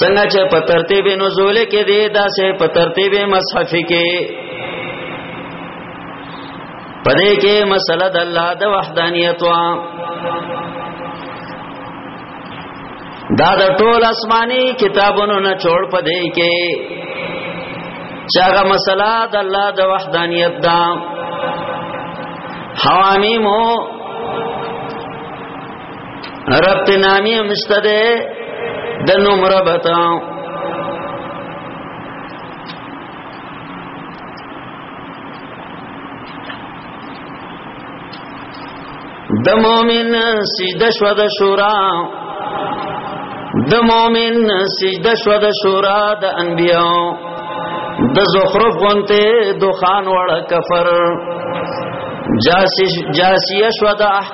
څنګه چې په ترتیب نزول کې دی دا سه په ترتیب مصحف کې پدې کې مسله د الله د وحدانیت وا دا د ټول آسماني کتابونو نه جوړ پدې کې چاغه مسله د الله د وحدانیت دا حوامیمو ربط نامی همشته ده د نوم ربط د مؤمن سجده شو د شورا د مؤمن سجده شو د شورا د انبیاء د زخرف غونته دوخان وړ کفر جاسیه شو د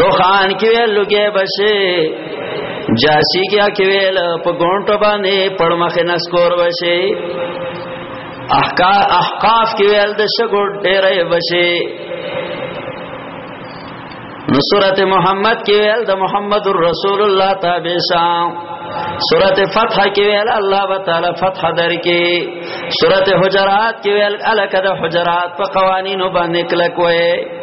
دوخان کې لګي بشي جاسی کیا کې ویل په ګونټ باندې پړمخه نسکور بشي احکا احقاف کې ویل د شګو ډېرې بشي نو سورته محمد کې ویل د محمد رسول الله تابع شام سورته فتح کې ویل الله تعالی فتح درکې سورته حجرات کې ویل الکه د حجرات په قوانینو باندې کلک وې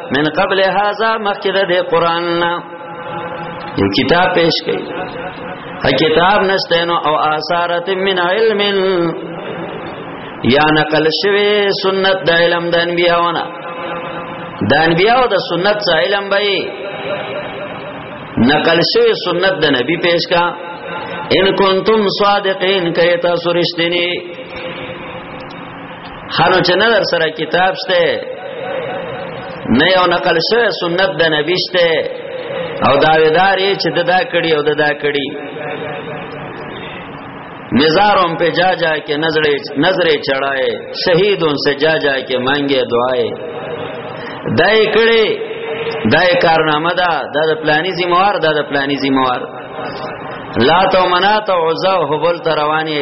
من قبل هذا مخکې د قران نه یو کتاب پیش کړي ا کتاب نشته نو او آثارت من علم یا نقل شوی سنت د علم د انبیاونه د انبیاو د سنت څخه علم به نقل شوی سنت د نبی پیش کا ان کنتم صادقین کئ تاسو رښتینی خانو چې نه در سره کتاب شته نه یو نقل شوی سنت د نبی شته او داویدار یې چې ددا کړي او ددا کړي نظاروں پہ جا جا کے نظرے نظرے چڑھائے شہیدوں سے جا جا کے مانگے دعائے دای کړي دای کارنامه دا د پلاني زموار دا د پلاني زموار لا تو منات او عزا هبل تروانی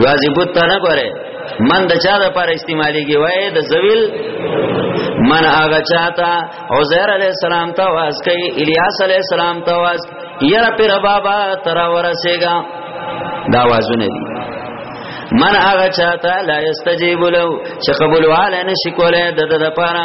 یوازې بوت ته نه ګوره من د چا د پر استعمالي کې وای د زویل من هغه چاته عزیر علی السلام ته واس کوي الیاس علی السلام ته واس یره پر بابا تر ورسېګا دا وازونه دي من هغه چاته لا استجیب له چې قبول واله نشي کولای د د لپاره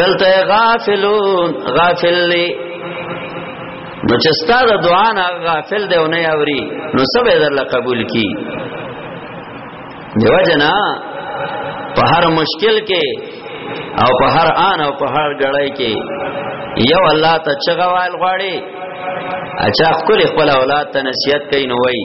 دلته غافلون غافل لی نو چې ستاره دعا نه غافل دی او نه اوري نو سبه درله قبول کی دیو جنا په هر مشکل کې او په هر آن او په هر ګړای کې یو الله ته چغوال غواړي اچھا خپل خپل اولاد ته نصیحت کوي نو وایي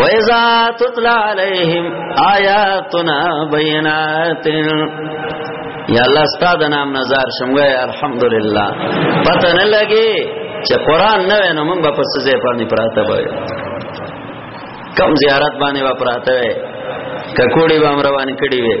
وَإِذَا تُتْلَى عَلَيْهِمْ آيَاتُنَا بَيِّنَاتٍ یا الله ستاسو نام نظر شمګه الحمدلله پته نه لګي چې قران نه وینم موږ په څه ځای باندې پراته وای کم زیارت باندې و پراته وای ککوړي به روان کړي وای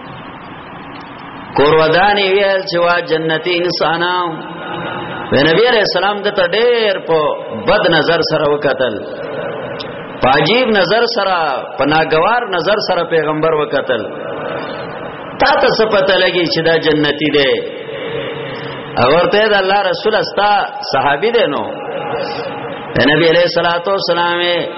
کورودانی ویل چې وا جنتی انساناو و نبی علیہ السلام د ته ډېر په بد نظر سره وکتل پاجیب نظر سره پناګوار نظر سره پیغمبر وکتل تا ته څه پته لګی چې دا جنتی دی اور ته د الله رسول استا صحابي دی نو نبی علیہ الصلوۃ والسلام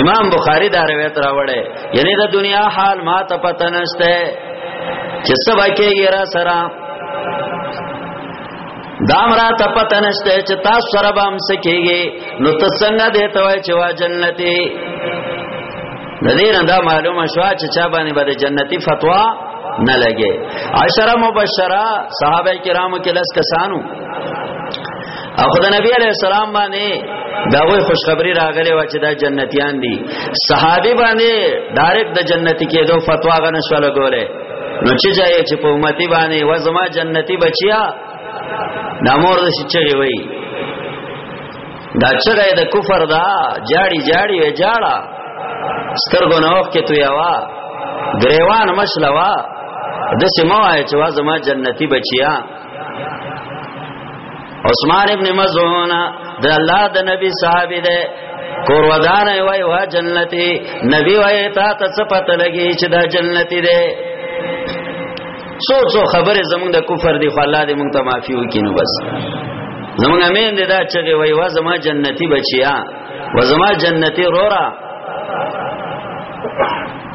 امام بخاری دا روایت راوړی یعنی د دنیا حال ما ته پته نشته چې سبا کېږي را سره دام را ته پته نشته چې تاسو سره به هم سکیږي نو ته څنګه دې ته وای چې وا جنتی د دې نه دا معلومه شو چې چا باندې به جنتی فتوا نه لګي عشره مبشره صحابه کرامو کې لس کسانو او خدای نبی علیہ السلام باندې دا وی خوشخبری راغلی و چې دا جنتیان دي صحابي باندې ډایرک د جنتی کېدو فتوا غنه شو لګولې نو چې ځای چې په امتی باندې و زما جنتی بچیا نامور د شچغي وی دا چغه د کفر دا جاړي جاړي وی جاړه سترګو نوخ کې تو یوا گریوان مشلوا د سمو آیا چې وا زما جنتی بچیا عثمان ابن مزعون د الله د نبی صاحب دی کور ودان وای وا جنتی نبی وای تا ته څه پته لګی چې دا جنتی دی سوچو خبره زمونږ د کفر دی خو الله دې مونږ ته معافي وکینو بس زمونږ امین دې دا چې وای وا زما جنتی بچیا و زما جنتی رورا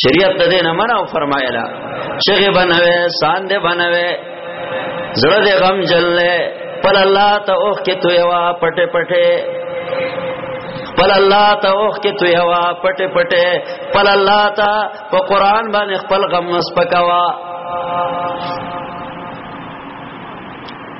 شریعت د دې نه منع فرمایله چغه بنوي ساند بنوي زړه دې غم جلله پل الله ته اوخ کې تو یوا پټه پټه پل الله ته اوخ کې تو یوا پټه پټه پل الله ته په قران باندې خپل غم مسپکوا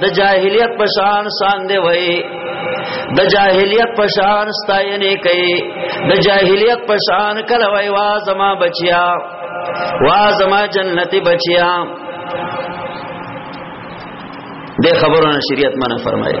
د جاهلیت پشان سان دی وای د جاهلیت پشان ستاینه کوي د جاهلیت پشان کله وای وا زما بچیا وا زما جنتی بچیا د خبرونو شریعت منه فرمایي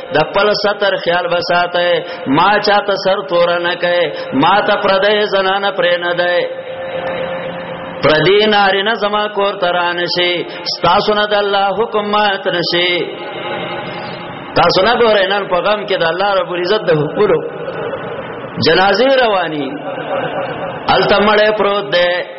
د خپل ستر خیال بساته ما چاته سر تور نه کوي ما ته پردې زنانه پرې نه ده پردې ناری نه زما کور تران شي ستاسو نه د الله حکم مات نشي تاسو نه ګورئ نن په غم کې د الله رب العزت د حکمونو جنازې رواني التمړې پروت ده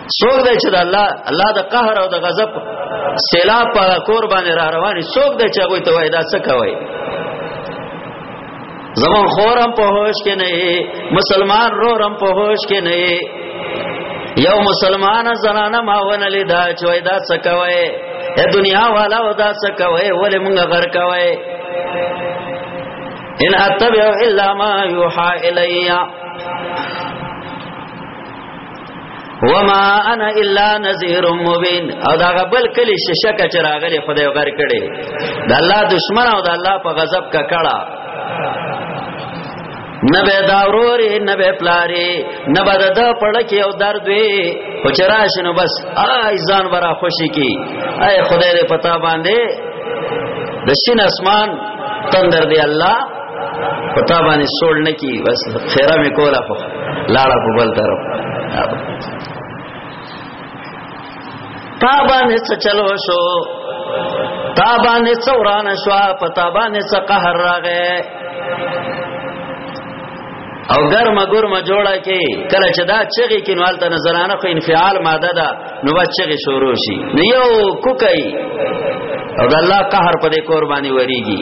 څوک دی چې د الله الله د قهر او د غضب سیلاب په کور باندې را رواني څوک دی چې هغه ته وای دا څه کوي زمون خورم په هوش کې نه مسلمان رورم په هوش کې نه یو مسلمان زنانه ما ونه لیدا چې وای دا څه کوي اے دنیا والا ودا څه کوي ولې مونږ غر کوي ان اتبع الا ما يوحى الیا وما انا الا نذير مبين او دا غبل کلی ششکه چراغلی خدای غر کړي د الله دشمن او د الله په غضب کا کړه نبه داوروري نبه پلاري نبه د د پړکی او درد وي خو چراشنو بس آی ځان برا خوشي کی اے خدای دې پتا باندې د شین اسمان تندر دی الله پتا باندې سوړ نه کی بس خیره مې کولا خو لاړه په بل طرف تا باندې څه چلو شو تا باندې څه وران شو پتا باندې څه قهر راغې او ګرمه ګرمه جوړه کې کله چې دا چغې کې نوال ته نظرانه خو انفعال ماده ده نو با چغې شروع شي نو یو کوکای او د الله قهر په دې قرباني وریږي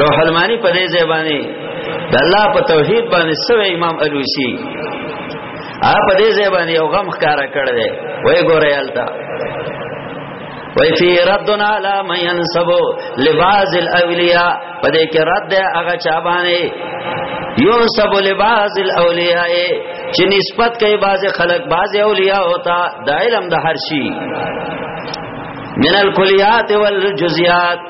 روح المانی په دې ځای باندې د الله په توحید باندې سوی امام الوسی ا په دې ځای باندې یو غم ښکارا کړ دی وای ګورې التا وای فی ردنا علی من ينسب لباس الاولیاء په دې کې رد دی هغه چا باندې ينسب لباس الاولیاء چې نسبت کوي باز خلق باز اولیاء ہوتا د علم د هر شي من الکلیات والجزئیات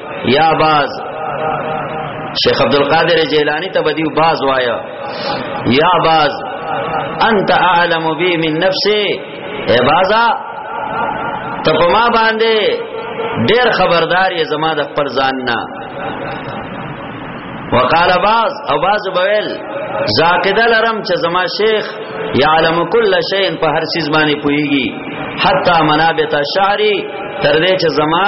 یا باز شیخ عبد القادر جیلانی ته بدیو باز وایا یا باز انت اعلم بی من نفسی اے بازا ته په ما باندې ډیر خبردار یې زما د خپل ځان نه وقال باز او باز بویل زاقده لرم چې زما شیخ یعلم کل شیء په هر چیز باندې پويږي حتا منابت شعری تر دې چې زما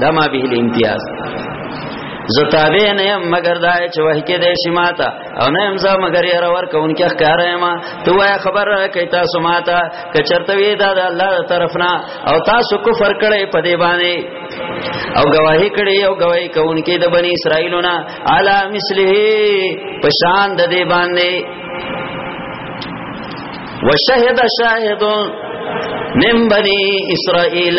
دا ما به الامتیاز زتابه نه يم مگر دای چې وه کې دې شماتا او نه يم زه مگر ير ور کون کې ښکار يم ته وای خبر را کوي تاسو ماتا کچرته وی دا د الله طرفنا او تاسو کفر کړي په دې باندې او گواہی کړي او گواہی کون کې د بنی اسرائیلونه علا مثله پشان د دې باندې وشهد شاهد من بني اسرائيل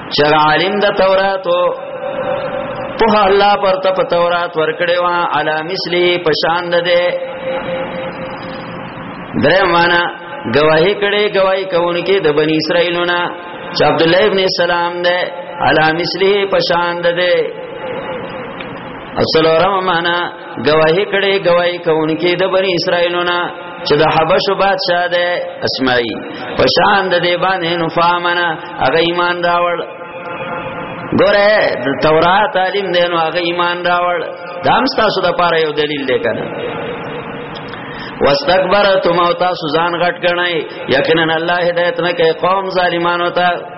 چر عالم د تورات په الله پر ته په تورات ورکړې وا علا مثلی پشان ده ده درې معنا گواہی کړي گواہی کوونکې د بنی اسرائیلونه چې عبد الله ابن سلام ده علا مثلی پشان ده ده اصل اورم معنا گواہی کړي گواہی کوونکې د بنی اسرائیلونه چې د حبشو بادشاہ دی اسماعیل په شان د دی باندې نو فامنه هغه ایمان راوړ ګوره د تورات تعلیم دی نو هغه ایمان راوړ دا هم تاسو د پاره یو دلیل دی کنه واستكبرتم او تاسو ځان غټ کړئ یقینا الله هدایت نه کوي قوم ظالمانو ته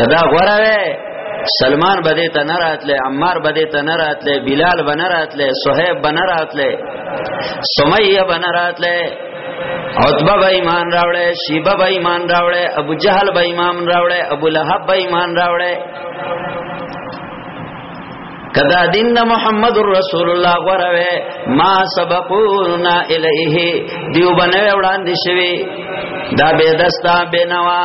کدا غره وې سلمان بده ته نه راتله عمار بده ته نه راتله بلال بنه راتله صہیب بنه راتله سمیہ بنه راتله عتبہ به ایمان راوړې شیبہ به ایمان راوړې ابو جهل به ایمان راوړې ابو لهب به ایمان راوړې کدا دین د محمد رسول الله غره ما سبقونا الیه دیو بنوي وړاندې شوی دا به دستا بنوا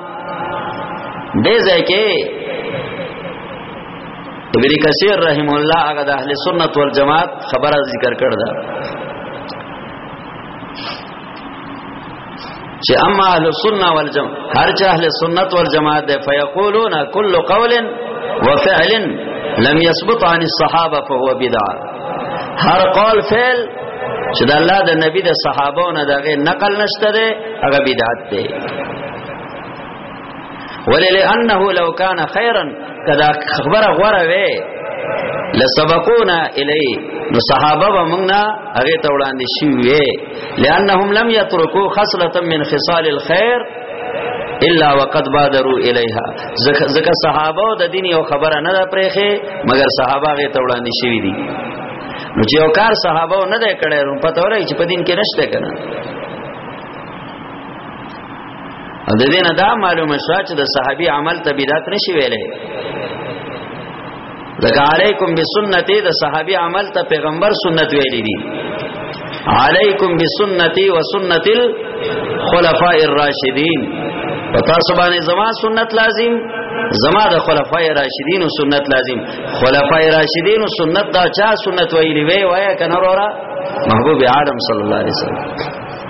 دې ځای کې ابن کثیر رحم الله هغه د اهل سنت والجماعت خبره ذکر کړ دا چې اما اهل السنه والجماعت هر چې اهل سنت والجماعت ده فیقولون کل قول وفعل لم يثبت عن الصحابه فهو بدعه هر قول فعل چې د الله د نبی د صحابو نه دغه نقل نشته ده هغه بدعت ده ولانه لو کان خیرا کدا خبر غره وې لسبقونا الی نو صحابه به موږ هغه ته وړاندې شي وې لانهم لم یترکو خصله من خصال الخير الا وقد بادروا الیها زکه صحابه د دین یو خبره نه ده پرېخه مگر صحابه هغه ته وړاندې شي دي نو چې یو کار صحابه نه ده کړی نو پته ورای چې په دین کې نشته کنه د دې نه دا معلومه شوه چې د صحابي عمل ته بدعت نشي ویلې ځکه علیکم بسنتی د صحابي عمل ته پیغمبر سنت ویلې دي علیکم بسنتی و سنت الخلفاء الراشدین پتا سبانه زما سنت لازم زما د خلفای راشدین او سنت لازم خلفای راشدین او سنت دا چا سنت ویلی وی وای کنه وروره محبوب عالم صلی الله علیه وسلم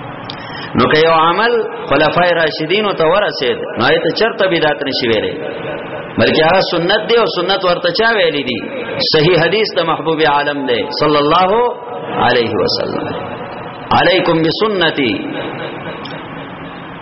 نو که یو عمل خلفای راشدین او تورسید نو ایت چرته بدعت نشي ویلې بلکې هغه سنت دی او سنت ورته چا ویلې دي صحیح حدیث د محبوب عالم دی صلی الله علیه وسلم علیکم بسنتی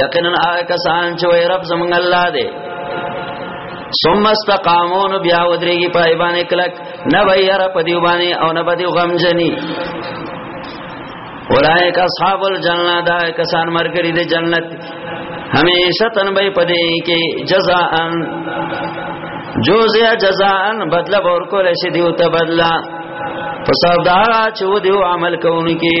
یقینا هغه کسان چې وای رب زمونږ الله دی ثم استقامون بیا ودریږي په ایبانه کلک نه ویار په دی باندې او نه بدی غمجنی اولائک اصحاب الجنه دا کسان مرګری دی جنت همیشه تن به پدې کې جزاءن جوزیا جزاءن بدلا ور کول شي دیو ته بدلا په سبب دا چې و دیو عمل کوونکی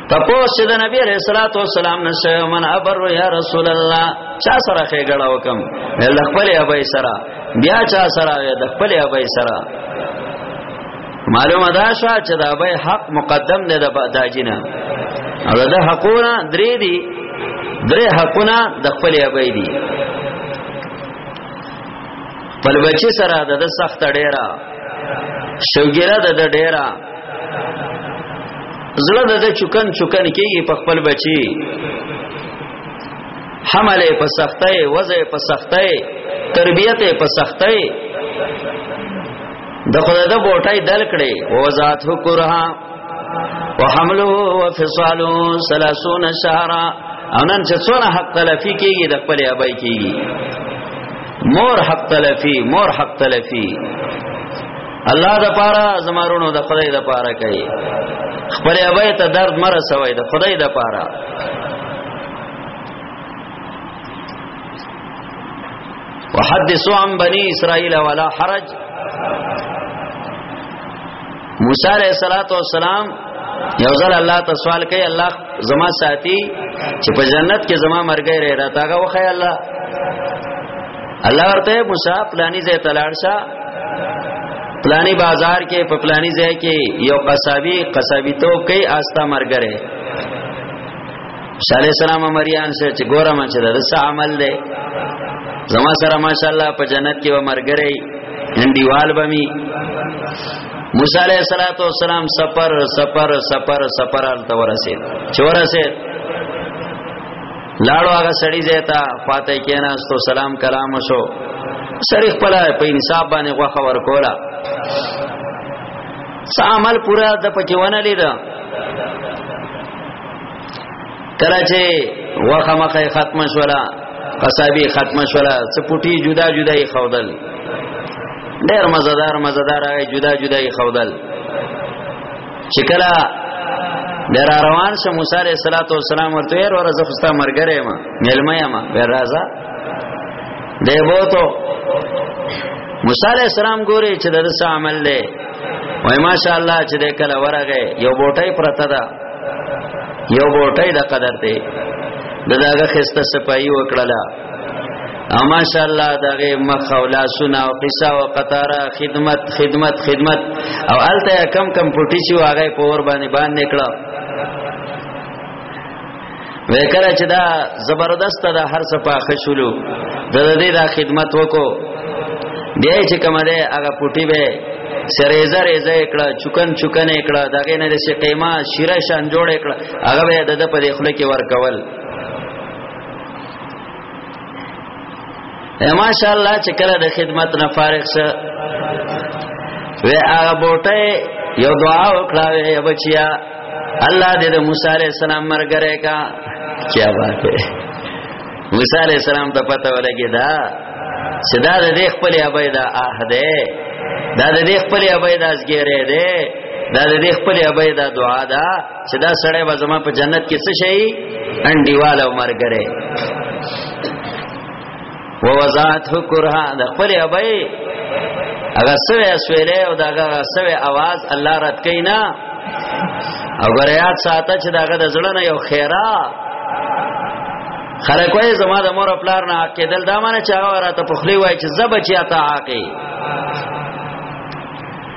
تپوس چې د نبی عليه الصلاه والسلام نشه من ابر یا رسول الله چا سره خېګړه وکم ول خپل ابي سره بیا چا سره د خپل ابي سره معلومه ده شو چې د ابي حق مقدم دی د داجینا او د حقونه درې دي درې حقونه د خپل ابي دي خپل بچی سره د سخت ډیره شوګیره د ډیره زړه د چکن چکن کېږي په خپل بچي حمل په سختۍ وضع په سختۍ تربيت په سختۍ د خدای د بوټای دل کړي وزات هو کرها وحمله وفصاله 30 شهرا انن چې څونه حق تلفي کیږي د خپل ابای کیږي مور حق تلفي مور حق تلفي الله د پاره زمارونو د خدای د پاره کوي خپل ابای ته درد مر سوي د خدای د پاره وحدثوا عن بني اسرائيل ولا حرج موسی علیہ الصلوۃ والسلام یو ځل الله ته سوال کوي الله زما ساتي چې په جنت کې زما مرګ رې راته هغه وخی الله الله ورته موسی پلاني ځای تلاړ شه پلاني بازار کې په پلاني ځای کې یو قصابي قصابي تو کوي آستا مرګره صالح سلام مریان سره چې ګوره ما چې د څه عمل دی زما سره ماشاءالله په جنت کې و مرګره هندیوال بمی موسی علیہ الصلوۃ والسلام سفر سفر سفر سفر ال تورسه چورسه لاړو هغه سړی زیتا خواته کیناستو سلام کلام شو سړی خپل په انصاف باندې غوخه ورکولا څه عمل پورا د پکې ونه لید کله چې غوخه مخه ختم شولا قصابی ختم شولا څه پټي جدا جدا یې خودل ډېر مزدار مزدار هغه جدا جدا یې خودل چې کله در روان شه موسی علیہ الصلوۃ والسلام ورته یې ور زه خوستا مرګره ما ملما یم به راځه دی بوته موسی علیہ السلام ګوري چې د څه عمل دی وای ماشاء الله چې د کله ورغه یو بوټي پرته ده یو بوټي د قدر دی دغه خسته سپایي وکړه اما شاء الله دغه مخ او لاسونه او قصه او قطاره خدمت خدمت خدمت او الته کم کم پټی چې واغې پور باندې باندې کړه وکړه چې دا زبردست ده هر څه په خشلو د دې دا خدمت وکړو بیا چې کومه ده هغه پټی به سریزه ریزه کړه چکن چکن کړه دغه نه شي قیمه شیره شان جوړ کړه هغه به د په دې خله کې ورکول ماشاء الله چې کله د خدمت نه فارغ شه وی هغه بوټه یو دعا وکړه وی بچیا الله دې د موسی عليه السلام مرګره کا کیا بات ہے موسی عليه السلام ته پته ولګی دا صدا د دې خپل ابي دا آه دې دا د دې خپل ابي دا زګیره دې دا د دې خپل ابي دا دعا ده چې دا سړی به زما په جنت کې څه شي انډیواله او مرګره و وزات کرها د خپل ابي هغه سوي اسویله او داغه سوي आवाज الله رات کینا او غریات ساته چې داغه د زړه نه یو خیره خلک وای زما د مور پلار نه عقیدل دا معنی چې هغه راته پخلی وای چې زب چې عطا عاقي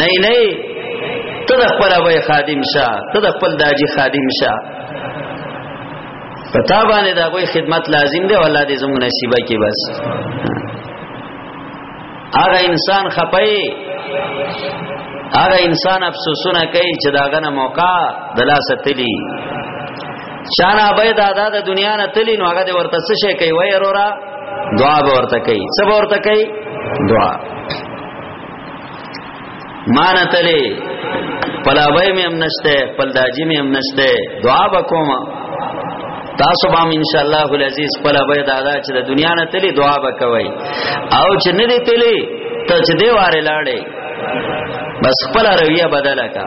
نه نه ته د خپل ابي خادم شه ته د خپل داجي خادم شه پتا باندې دا کوئی خدمت لازم دی والله دې زموږ نصیبه کې بس هغه انسان خپای هغه انسان افسوسونه کوي چې داغه نه موقع دلاسه تلی چانا به دا دا د دنیا نه تلی نو هغه ورته څه شي کوي وای ورورا دعا به ورته کوي څه ورته کوي دعا مان تلې پلاوی مې هم نشته پلداجی مې هم نشته دعا وکوم تاسو به ان شاء الله العزیز پلاوی دادا چې د دنیا نه تلې دعا وکوي او چې نه دې تلې ته چې دی واره لاړې بس خپل رویه بدله کا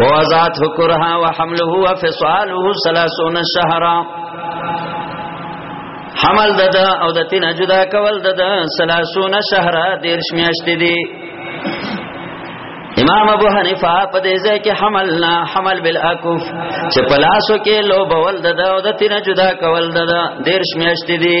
ووضعت حکرها وحمله وفصاله سلاسون شهرا حمل دد او د تین جدا کول دد سلاسون شهرا دیرش میاشت دی امام ابو حنیفه په دې ځای کې حمل نه حمل بالاکف چې پلاسو کې لو بول دد او د تین جدا کول دد دیرش میاشت دی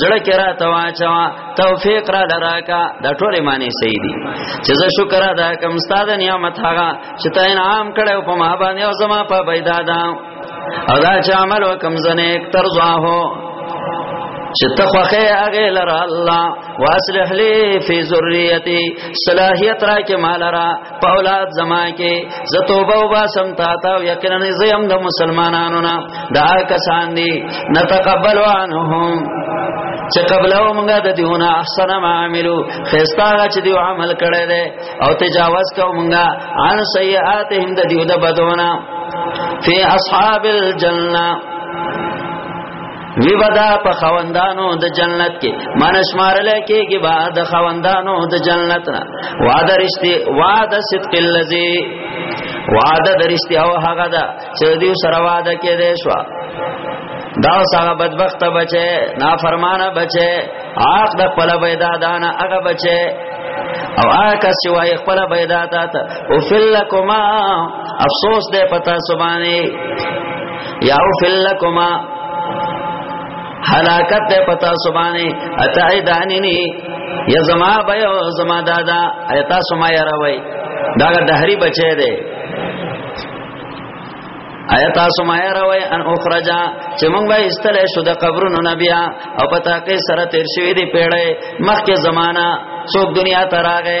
زړه کې را تواچوا توفیق را لراکا دا ټول معنی صحیح دي چې زه شکر ادا کوم استاد نعمت هغه چې تا انعام کړو په ما باندې او زما په پیدا دا او دا چې عمل وکم زنه یک ترزاه چې ته خوخه هغه لره الله واصلح لي في ذريتي صلاحيت را کې مال را په اولاد زما کې زه توبه وباسم تا ته یقینا زه هم د مسلمانانو نه دا کسان دي نتقبل عنهم چې قبل او موږ د دیونه احسن ما عملو خستا چې دیو عمل کړی دی او تجاوز کو موږ عن سیئاتهم د دیو د بدونه فی اصحاب الجنه وی بدا په خوندانو د جنت کې مانش مارل کېږي با د خوندانو د جنت نه وعده رشتي وعده صدق الذي وعده درشتي او هغه دا چې دیو سره وعده کې دی شو دا سغه بدبخت بچي نافرمانه بچي آخ د خپل بيدا دانه هغه بچي او آکا سوای خپل بيدا تا ته او فلکما افسوس دې پتا سبانه یا فل لکما حلاکت ته پتا سبانه اتا ایدانینی یا زما بیا زما دادا ایتا سما یرا وای دا دهری بچی دی ایتا سما یرا وای ان اخرجا چې مونږ به استلې شو د قبرونو نبیا او پتا کې سره تیر شوی دی پیړې مخکې زمانہ څوک دنیا تراغه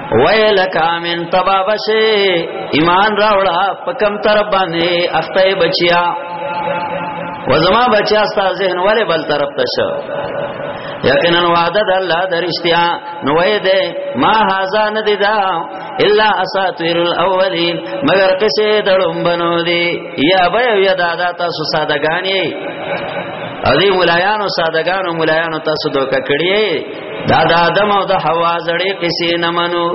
ویلک امن تبا بشه ایمان راوړه په کم تر باندې اخته بچیا و زما بچیا ستا ذهن والے بل طرف ته شو یقینا وعده د الله درشتیا نو وې ده ما هاذا ندیدا الا اساطیر الاولین مگر کسه دړم بنو دی یا به یا دادا تاسو سادهګانی ادي مولایانو سادهګانو مولایانو تاسو دوکه کړی دا د آدم او د حوا زړې قصې نه منو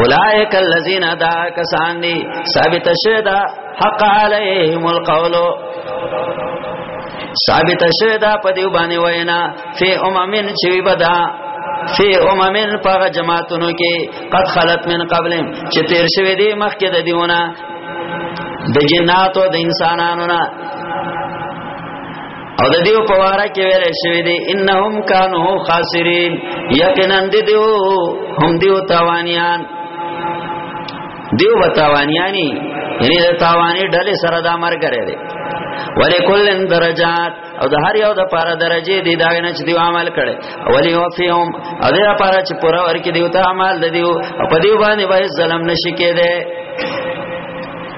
اولائک الذین دا کسان دی ثابت شدا حق علیهم القول ثابت شدا په دیو باندې وینا فی اممن چوی بدا فی اممن پاغ جماعتونو کې قد خلت من قبلهم چې تیر شوی دی مخکې د دیونه د جناتو د انسانانو نه او د دیو په واره کې ویل شوی دی انهم کانو خاسرین یقینا د دیو هم دیو تاوانیان دیو بتاوانیانی یعنی د تاوانی ډلې سره دا مرګ لري ولکلن درجات او د هر یو د پاره درجه دی دا نه چې دی عمل کړي ولی وفیهم او د پاره چې پوره ورکې دیو ته عمل د دیو په دیو باندې به ظلم نشي کېده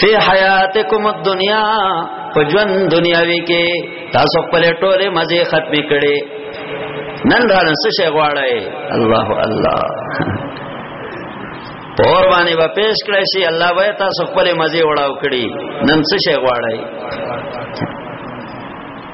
فی حیاتکم الدنیا پجوان دنیاوی کې تاسو خپل ټوله مزه ختمې کړي نن را نن څه شی غواړی الله الله پور باندې به پیش کړی شي الله به تاسو خپل مزه وړاو کړي نن څه شی غواړی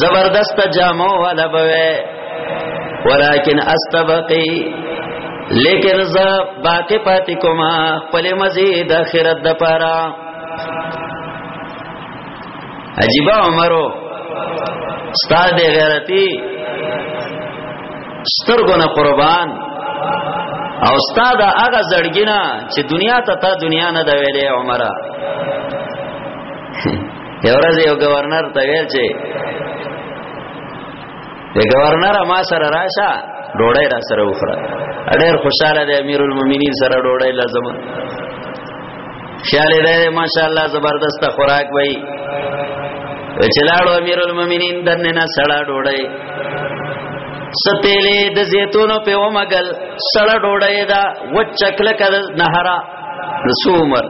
زبردست جامو والا بوي ولكن استبقي لیکن ز باقی پاتی کوما خپل مزید اخرت د پاره عجیب عمرو استاد غیرتی سترګو نه قربان او استاد هغه زړګینا چې دنیا ته تا دنیا نه دا ویلې عمره یو ورځ یو گورنر ته ویل چې د گورنر ما سره راشه ډوړی را سره وخره ډېر خوشاله دی امیر المؤمنین سره ډوړی لازم خیال دی ماشاءالله زبردست خوراک وای چلاړو امیر المؤمنین دنه نه سړا ډوړی ستېلې د زیتونو په ومګل سړا ډوړی دا وچکل کده نهرا رسو عمر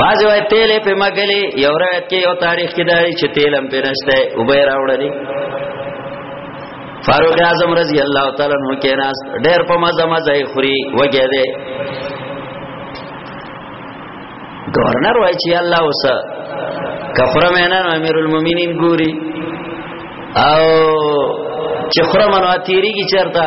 باز وای تیل په مګلې یو روایت کې یو تاریخ کې دای چې تیل هم پرشته او به راوړلې فاروق اعظم رضی الله تعالی عنہ کې ناس ډېر په مزه مزه خوري وګه دې گورنر وای چې الله اوس کفر مینن امیر المؤمنین ګوري او چې خرمنو اتیری کی چرتا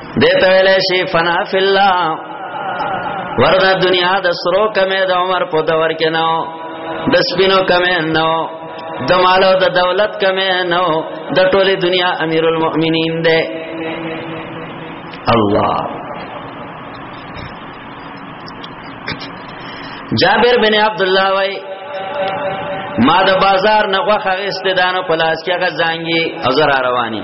دته ویل شي فنا فی الله وردا دنیا د سرو کمه د عمر په دور کې نو د سپینو کمه نو د مالو د دولت کمه نو د ټوله دنیا امیر المؤمنین دی الله جابر بن عبد الله وای ما د بازار نه غوخه استدانو پلاس کې غزانګي او زرا رواني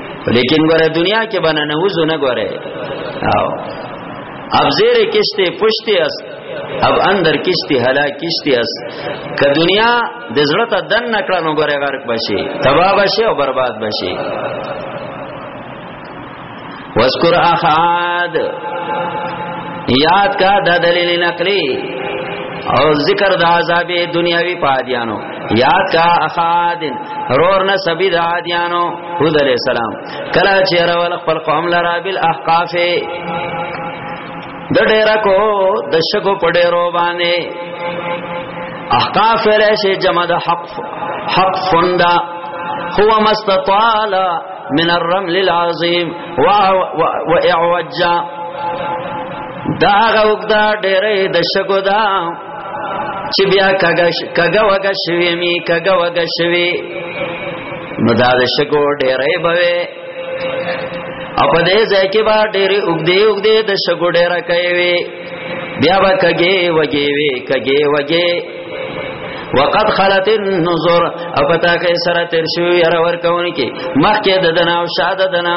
لیکن ګوره دنیا کې باندې نه وځو نه ګوره او اب زیر کشته پشته اس اب اندر کشته هلا کشته اس ک دنیا د زړه ته دن نکړه نو ګوره غرق بشي تباہ بشي او برباد بشي واذکر احد یاد کا د دلیل نقلی او ذکر د عذاب دنیاوی پادیانو یا کا اخادن رور نه سبی د عادیانو هود علی السلام کلا چې راول خپل قوم لرا بل احقاف د ډیر کو د شګو پډې رو باندې احقاف راشي جمع د حق حق فندا هو مستطال من الرمل العظیم و و اعوجا دا غوګدا ډېرې د شګو دا چې بیا کګه کګه وګه شوی می کګه وګه شوی نو دا د شګو ډېرې بوي او په دې ځای کې با ډېرې وګدې وګدې د شګو ډېرې کوي بیا به کګه وګې وي کګه وګې وقد خلت النظر او پتا کې سره تیر شو ير ور کون کې مخ کې د دنا او شاد دنا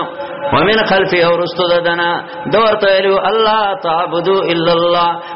ومن خلف او رستو د دنا دورته ویلو الله تعبدو الا الله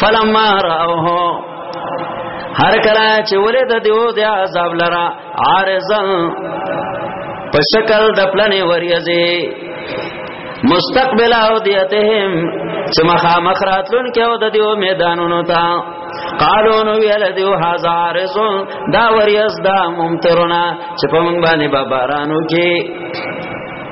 فلما راوه هر کله چې ولید دیو د عذاب لرا عارضا په شکل د پلنې وریځي مستقبل او دیتهم چې مخامخ راتلون کې او د دیو میدانونو ته قالو نو ویل دیو هاذا عارض دا وریځ دا ممترنا چې په مونږ باندې بارانو کې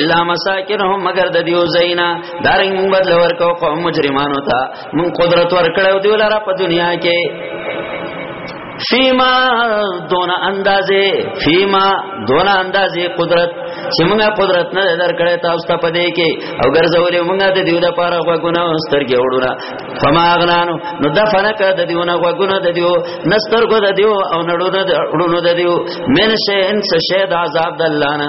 الا مساکنهم مگر د دیو زینا دارنګ موږ بدل ورکو قوم مجرمانو ته موږ قدرت ورکړو دی لاره په دنیا کې فیما دون اندازې فیما دون اندازې قدرت چې موږ قدرت نه درکړې تاسو ته پدې کې او ګرځولې موږ د دیو د پاره غوګونه سترګې وړونه فما اغنانو نو دفن ک د دیو نه غوګونه د دیو نسترګو د دیو او نړو د وړونو د دیو من شي انس شهد عذاب د الله نه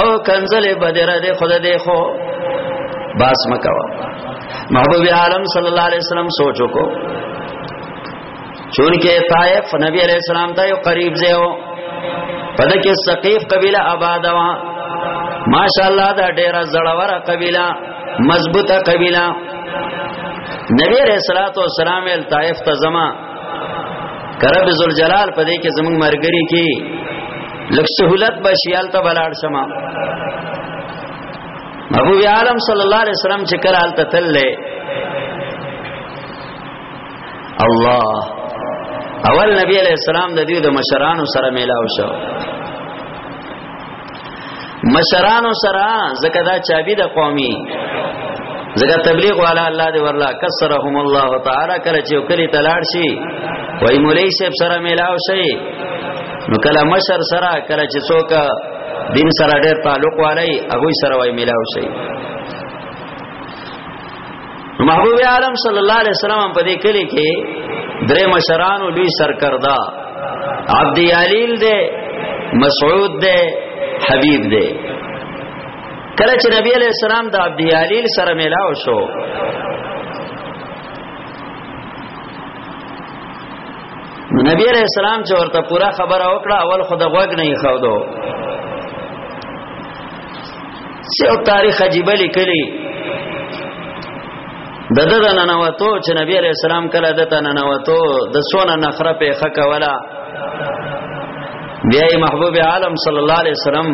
او کنزل بدر دې خود دې خو باس مکوا محبوب عالم صلی الله علیه وسلم سوچو کو چونکه طائف نبی علیہ السلام ته یو قریب ځای و پدې کې ثقيف قبيله آباد و ماشاءالله دا ډیره زړوره قبيله مضبوطه قبيله نبی علیہ الصلوۃ والسلام ال طائف ته زما کرب ذل جلال پدې کې زمنګ مرګري کې لک سہولت بشی آلتا بلار شما ابو عالم صلی الله علیه وسلم چې کله آلتا تل الله اول نبی علیہ السلام د دیو د مشرانو سره میلاو شو مشرانو سره زکه دا چابي د قومي زګه تبلیغ والا الله دې ورلا کسرهم الله تعالی کله چې وکړي تلاړ شي وای مولای صاحب سره ملاو شي نو کله مشر سره کله چې څوک دین سره ډېر تعلق والی هغه سره وای ملاو شي محبوب عالم صلی الله علیه وسلم په دې کلی کې درې مشران او لوی سرکردا عبد یالیل دے مسعود دے حبیب دے کله چې نبی علیہ السلام د عبد یالیل سره ملاو شو نبی علیہ السلام چې ورته پورا خبره وکړه اول خود غوګ نه یې خاو دو سیو تاریخ عجیب لیکلی د د د ننوتو چې نبی علیہ السلام کله د ته ننوتو د سونه نخره په خکه ولا بیا محبوب عالم صلی الله علیه وسلم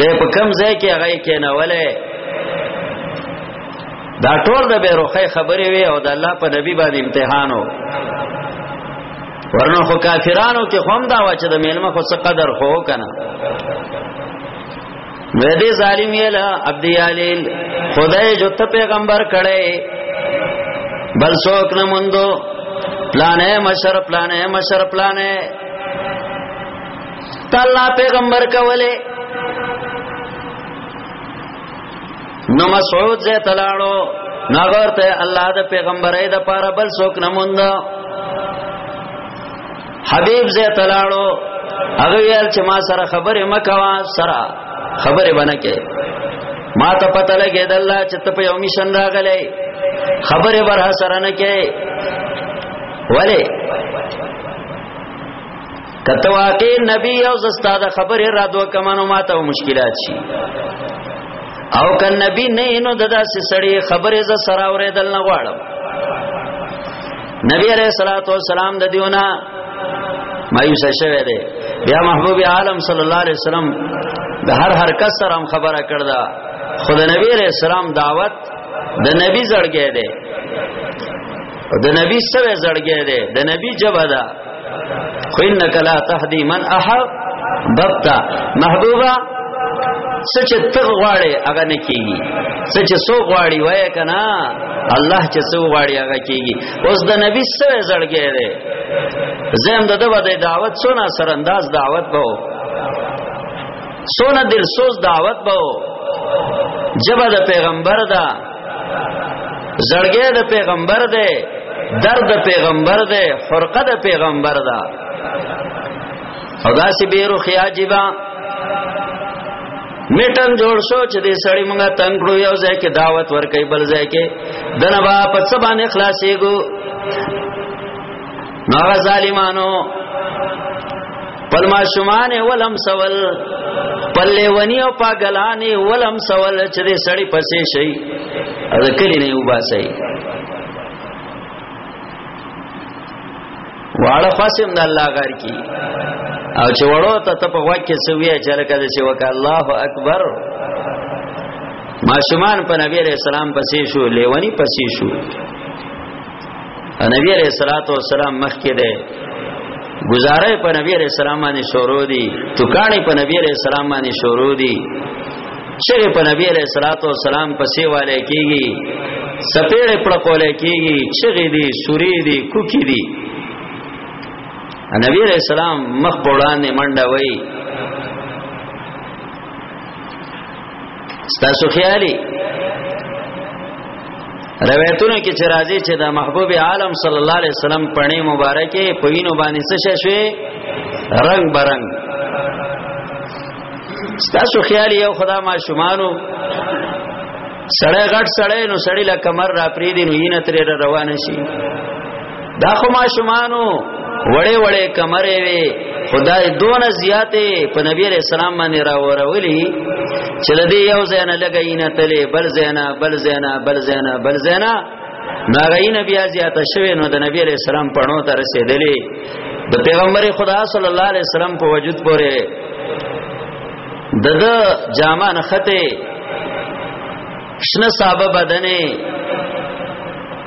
د په کم ځای کې هغه کې نه ولې دا ټول د بیروخه خبرې وي او د الله په نبی باندې امتحانو ورنه خو کافرانو کې هم دا و چې د میلمه خو څه قدر خو کنه نو دې ظالم یې لا عبد یالیل خدای جو ته پیغمبر کړي بل څوک نه مندو پلانې مشر پلانې مشر پلانې تعالی پیغمبر کوله نو مسعود زه تلاړو ناغور ته الله د پیغمبرای د پاره بل څوک نه مونږ حبیب زه تلاړو هغه ویل چې ما سره خبره مکوا سره خبره بنکه ما ته پته لګی د الله چې ته په یو میشن راغلی خبره برها سره نه کې ولی کته واقع نبی او زستا د خبره را دوه کمانو ماته مشکلات شي او کن نبی نه نو ددا سي سړی خبره ز سره اورېدل نه غواړم نبی عليه الصلاه والسلام د دیونه مایوس شوه دی بیا محبوب عالم صلی الله علیه وسلم د هر هر کس سره هم خبره کړدا خدای نبی عليه السلام دعوت د نبی زړګې دی د نبی سره زړګی دی د نبی جبه ده خو انک لا تهدی من احب ببتا محبوبا سچ ته غواړي هغه نه کیږي سچ سو غواړي وای کنا الله چې سو غواړي هغه کیږي اوس د نبی سره زړګی دی زم د دغه د دعوت سونه سر انداز دعوت بو سونه دل سوز دعوت بو جبه د پیغمبر دا زړګې د پیغمبر دی درد پیغمبر دی فرقه د پیغمبر ده او دا سی بیرو خیاجبا میټن جوړ شو چې دې سړی مونږه تنگ کړو یو ځای کې دعوت ورکې بل ځای کې دنه با په څه باندې خلاصېګو نو ظالمانو پل ما شمان ولم سول پل لیونی او پاگلانی ولم سول چې دې سړی پسې شي او کلی نه وباسي واړه خاصم د الله غار کی او چې وړو ته ته په واکه سویا چې لکه د سی وک الله اکبر ماشومان په نبی رسول الله پسې شو لیونی پسې شو نبی علیہ الصلوۃ والسلام مخکې ده گزاره په نبی علیہ السلام باندې شروع دي توکانی په نبی علیہ السلام باندې شروع دي چغه په نبی علیہ الصلوۃ والسلام پسې والے کیږي سپېړې پړ کولې کیږي چغه دي سوري دي کوکی دي نبی علیہ السلام مخ په وړاندې منډه وای ستاسو خیالي روایتونو کې چې راځي چې د محبوب عالم صلی الله علیه وسلم پړې مبارکې په وینو باندې څه شوي رنگ برنګ ستاسو خیال یو خدا ما شمانو سړی غټ سړی نو سړی لا کمر را پری دین وینه تر روان شي دا خو ما شمانو وړې وړې کمرې وي خدای دون زیاتې په نبی عليه السلام باندې را ورولي چې د دې یو ځای نه لګی نه تلې بل ځای نه بل ځای نه بل ځای نه بل ځای نه ناغی نبی ازیات شوه نو د نبی علیہ السلام پړنو ته رسیدلې د پیغمبر خدا صلی الله علیه وسلم په وجود پورې دغه جامه نخته شنه صاحب بدنه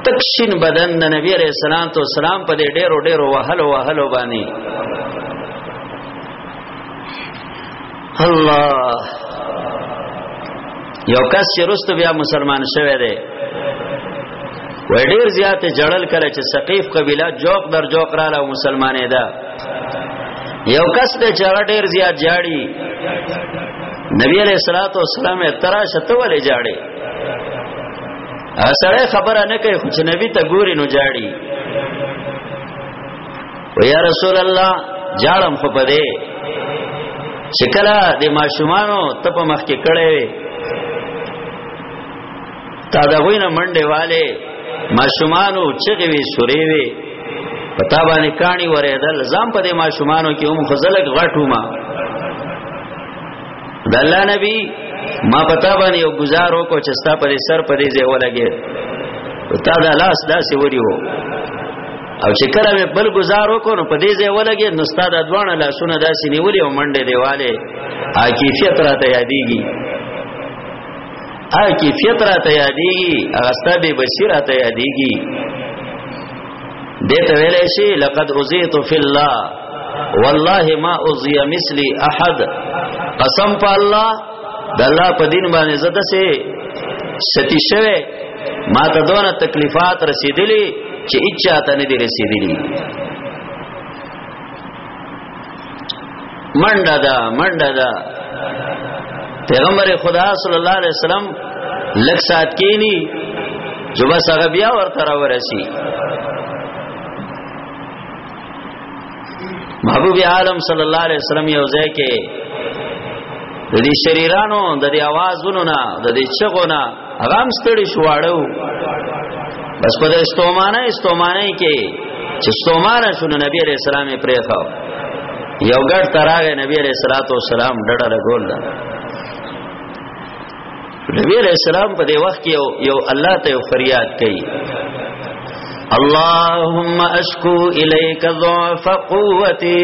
تکشین بدن د نبی علیہ السلام تو سلام په دې ډېرو ډېرو وهلو وهلو باندې الله یو کس چې رست بیا مسلمان شوه دی وای ډیر زیات جړل کړه چې ثقيف قبيله جوق در جوق را له مسلمانې ده یو کس ته چاړه ډیر زیات جاړي نبی علیہ الصلوۃ والسلام ترا شته ولې جاړي سره خبره نه کوي خو چې نبی ته ګوري نو جاړي و یا رسول الله جاړم خو پدې شکلا د ماشومانو ته په مخ کې کړې تا دغوی نه منډه والے ماشومانو چغې وی سورې وی پتا باندې کانی ورېدل ځم په دې ماشومانو کې هم خزلک غټو ما د الله نبی ما پتا باندې یو گزار وکړ چې ستا په سر په دې ځای ولګې تا دا لاس داسې وریو او چې کله به بل گزار وکړ په دې ځای ولګې نو ستا د دوه لاسونه داسې نیولې او منډه دیواله عاقفیت راته یادېږي هغه کیفیت را ته یادېږي هغه ستابه بصیرت ته یادېږي دته ویل شي لقد اوزیت فی الله والله ما اوزی مثلی احد قسم په الله د الله په دین باندې زده سي ستی شوه ما ته دونه تکلیفات رسیدلی چې اچا ته نه دي رسیدلی منډه ده منډه ده پیغمبر خدا صلی الله علیه وسلم لک سات کینی جو بس هغه بیا ورته را ورسی محبوب عالم صلی الله علیه وسلم یو ځای کې د دې شریرانو د دې आवाजونو نه د دې چغو نه هغه هم ستړي شواړو بس په دې ستومانه ستومانه کې چې ستومانه شونه نبی عليه السلام یې پرې خو یو ګډ تراغه نبی عليه السلام ډډه لګول نبی عليه السلام په دې وخت کې یو الله ته فریاد کوي اللهم اشکو الیک ضعف قوتي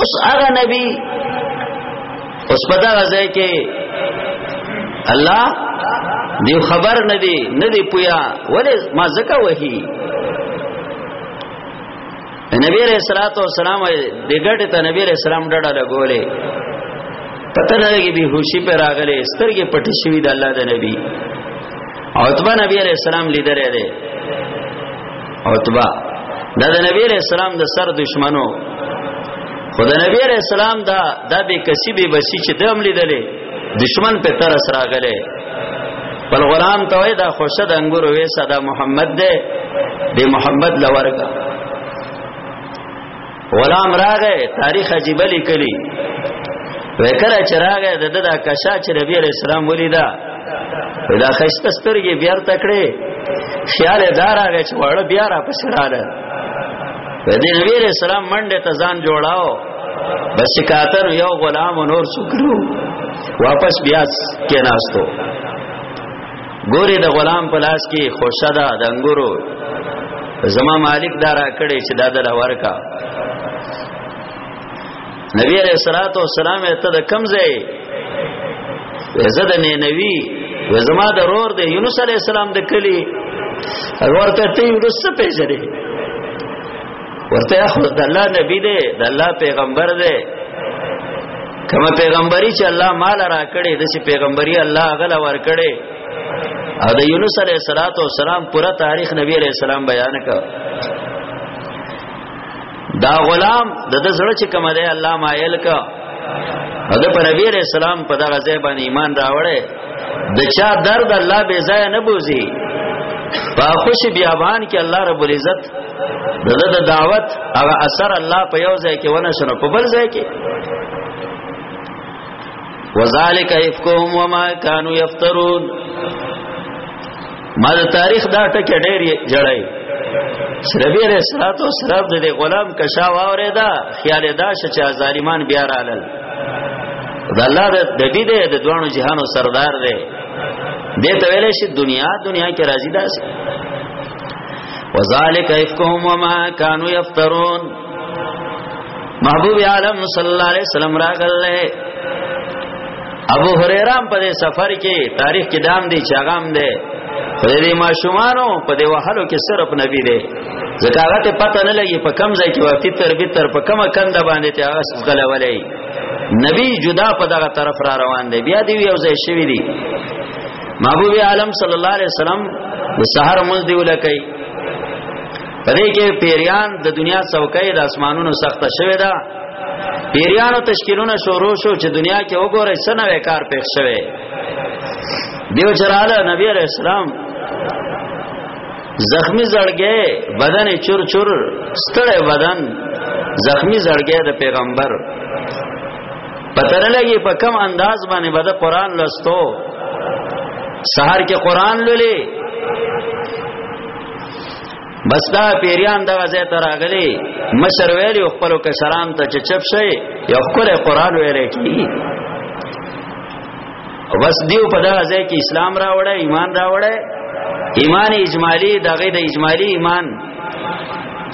اوس هغه نبی اوس په دا ځای کې الله دیو خبر نه دی نه دی پویا ولې ما زکه وਹੀ نبی علیہ الصلوۃ والسلام د ګټه ته نبی علیہ السلام ډډه لګولې پته نه لګي به هوشي پر راغلې سترګې پټې شوې د الله د نبی او اتبا نبی علیہ السلام لیدره ده عتبہ دا د نبی علیہ السلام د سر دشمنو خو د نبی علیہ السلام دا د به کسی به بسی چې د عملی دلې دشمن په تر سره غلې بل غلام ته وای دا خوشد انګور وې صدا محمد دې د محمد لورګه غلام راغې تاریخ عجیب لیکلی وکړه چې راغې د ددا کشا چې نبی علیہ السلام ولیدا دا خسته سترګې بیا تکړه خیال دار راغې چې وړ بیا را پسې رااله د نبی علیہ السلام منډه ته ځان جوړاو بس کاتر یو غلام نور سکرو واپس بیا کې ناستو ګوره د غلام په لاس کې خوشه ده د انګورو زما مالک دارا کړي چې دا د لورکا نبی علیہ الصلوۃ والسلام ته د کمزې زه د نینوی و زما د رور د یونس علی السلام د کلی ورته ته یونس څه پیژنې ورته خو د الله نبی دی د الله پیغمبر دی کما پیغمبري چې الله مال را کړي د سي پیغمبري الله غلا ور کړي او د یونس علی صلوات و سلام پورا تاریخ نبی علیہ السلام بیان کړ دا غلام د د زړه چې کوم دی الله مایل کړ هغه په نبی علیہ السلام په دغه ځای باندې ایمان راوړې د چا درد الله به ځای نه بوزي په خوش بیابان کې الله رب العزت دغه د دعوت هغه اثر الله په یو ځای کې ونه شنو په بل ځای کې وذالک افکهم وما كانوا یفترون ما د تاریخ دا ټکی ډېر جړای سربی علیہ الصلوۃ والسلام د غلام کشا واورې دا خیال دا چې ظالمان بیا رالل د الله د نبی دی د دوانو جهانو سردار دی دې ته ویلې چې دنیا دنیا کې راضی ده وذالک افکهم وما كانوا یفترون محبوب عالم صلی الله علیه وسلم راغله ابو هريره په دې سفر کې تاریخ کې دام دی چاغام دی په دې ماشومانو په دې وهلو کې صرف نبی دی زکاغت پته نه لګي په کم ځای کې وتی تر به تر په کومه کنده باندې ته هغه غلا ولې نبی جدا په دغه طرف را روان دی بیا دی یو ځای شوی دی محبوب عالم صلی الله علیه وسلم د سحر مز دی ولکې په دې کې پیریان د دنیا څوکۍ د اسمانونو سخته شوې ده پیریانو تشکیلونه شروع شو چې دنیا کې وګورئ څه نوې کار پېښ شوه دیو چراله نبی علیہ السلام زخمی زړګې بدن چور چور ستړې بدن زخمی زړګې د پیغمبر پتر لګي په کم انداز باندې بده قران لستو سحر کې قران لولې بس دا پیریان دغه ځای ته راغلي مشر ویلی خپل کشران ته چې چپ شي یو خپل قران ویل کی بس دیو په دغه ځای کې اسلام راوړی ایمان راوړی ایمان اجمالی دغه د اجمالی ایمان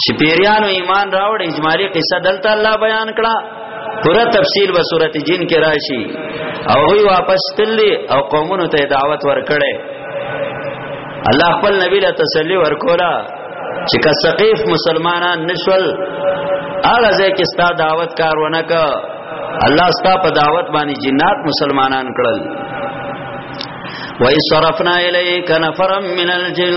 چې پیریانو ایمان راوړ اجمالی قصه دلته الله بیان کړه پورا تفصیل به سورته جن کې راشي او وی واپس تللی او قومونو ته دعوت ورکړي الله خپل نبی له تسلی ورکولا چې که ثقيف مسلمانان نشول هغه ځای کې ستا دعوت کارونه کا الله ستا په دعوت باندې جنات مسلمانان کړل وَإِصْرَفْنَا إِلَيْكَ نَفَرًا مِنَ الْجِنِّ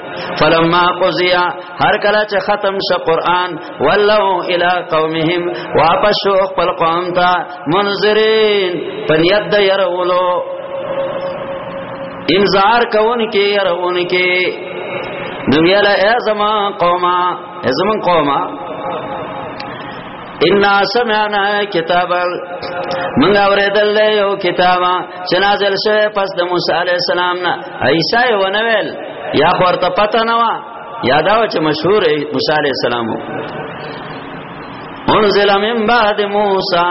فلما قضیا هر کله چې ختم شه قران ولو الی قومهم واپس شو خپل قوم ته منذرین پنیت د يرولو انذار کون کې يرون کې نو ویلا ای زما قومه ای زما قومه ان سمعنا کتابا من اوریدل یو کتابا چې نازل شوی پس د موسی علی السلام نه عیسی یو نویل یا ورته پته نه وا یاداو چې مشهور موسی علی السلام انزل من بعد موسی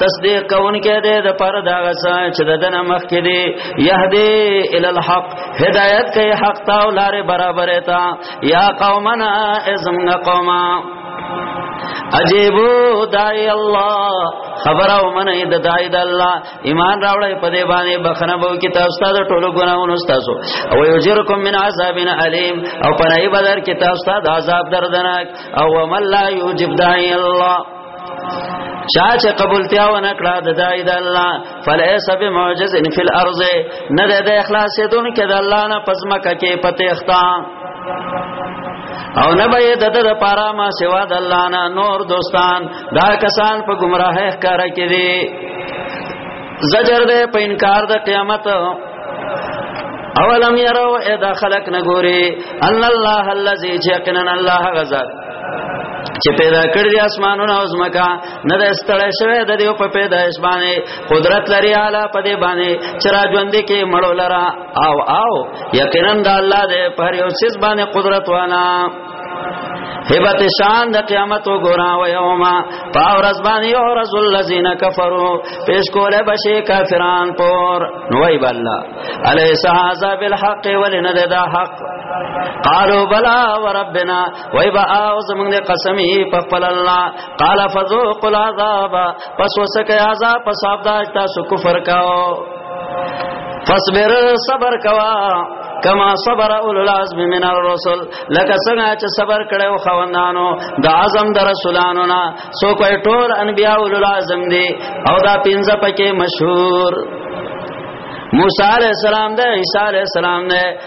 تصدیق کون کې دې د پر دا غسا چې د دنه مخ کې دې يهدي ال الحق هدايت کوي حق تا او لارې برابرې تا یا قومنا ازمنا قوما عجیبو دای الله خبر او منه د دای د الله ایمان راوړی په دې باندې بخنه بو کې تاسو ته ټولو ګناونو تاسو او یجرکم من عذاب الیم او پنای بدر کې تاسو ته عذاب دردناک او ومن لا یجب دای الله چا چې قبولتیا و نکړه د دای د الله فلیس بمعجز فی الارض نه ده د اخلاص دون کې د الله نه پزماکه کې پته اختا او نه به د د پارا ما سوا د الله نه نور دوستان دا کسان په گمراه ښکار کې دي زجر ده په انکار د قیامت اولم یرو اې دا خلق نه ګوري ان الله الذی یقینا الله غزاد چې پیدا کړی اسمانونه او زمکا نه د ستړی شوی د دیو په پیدایش باندې قدرت لري اعلی په دې باندې چر ژوند کې مړو لرا او او یقینا د الله دې پر یو څه باندې قدرت وانا هبت شان د قیامت وګورا و یوما پاورز باندې او رسول الذین کفروا پیش کوله بشی کافران پور نوای بالله الیس هذا بالحق ولنذ ذا حق قالوا بلا وربنا وای با او زمونږ د قسمی په خپل الله قال فذوقوا العذاب پس وسکه عذاب پس عذاب دا تاسو کفر کاو فصبر صبر کوا کما صبر اول العزم من الرسل لکه څنګه چې صبر کړو خوندانو د اعظم د رسولانو نه سو کوي ټول انبیا اول العزم دي او دا پنځه پکې مشهور موسی علیہ السلام ده عیسی علیہ السلام ده